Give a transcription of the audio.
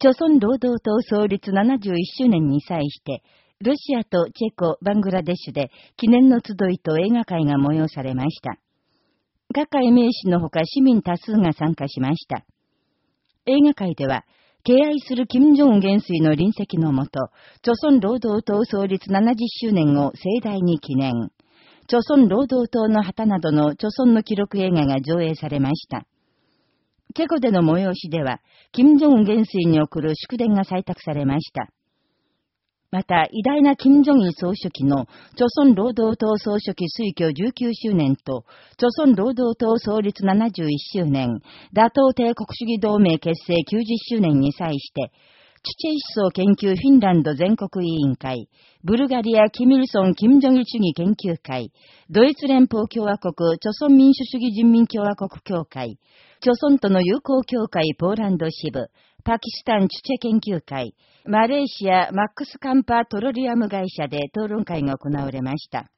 朝鮮労働党創立71周年に際して、ロシアとチェコ、バングラデシュで記念の集いと映画会が催されました。各界名士のほか市民多数が参加しました。映画会では、敬愛する金正恩元帥の臨席のもと、朝鮮労働党創立70周年を盛大に記念。朝鮮労働党の旗などの朝鮮の記録映画が上映されました。チェコでの催しでは、金正恩元帥に送る祝電が採択されました。また、偉大な金正恩総書記の、朝鮮労働党総書記推挙19周年と、朝鮮労働党創立71周年、打倒帝国主義同盟結成90周年に際して、チュチェ思想研究フィンランド全国委員会、ブルガリア・キミルソン・キム・ジョギ主義研究会、ドイツ連邦共和国、朝鮮民主主義人民共和国協会、朝鮮との友好協会ポーランド支部、パキスタンチュチェ研究会、マレーシアマックスカンパトロリアム会社で討論会が行われました。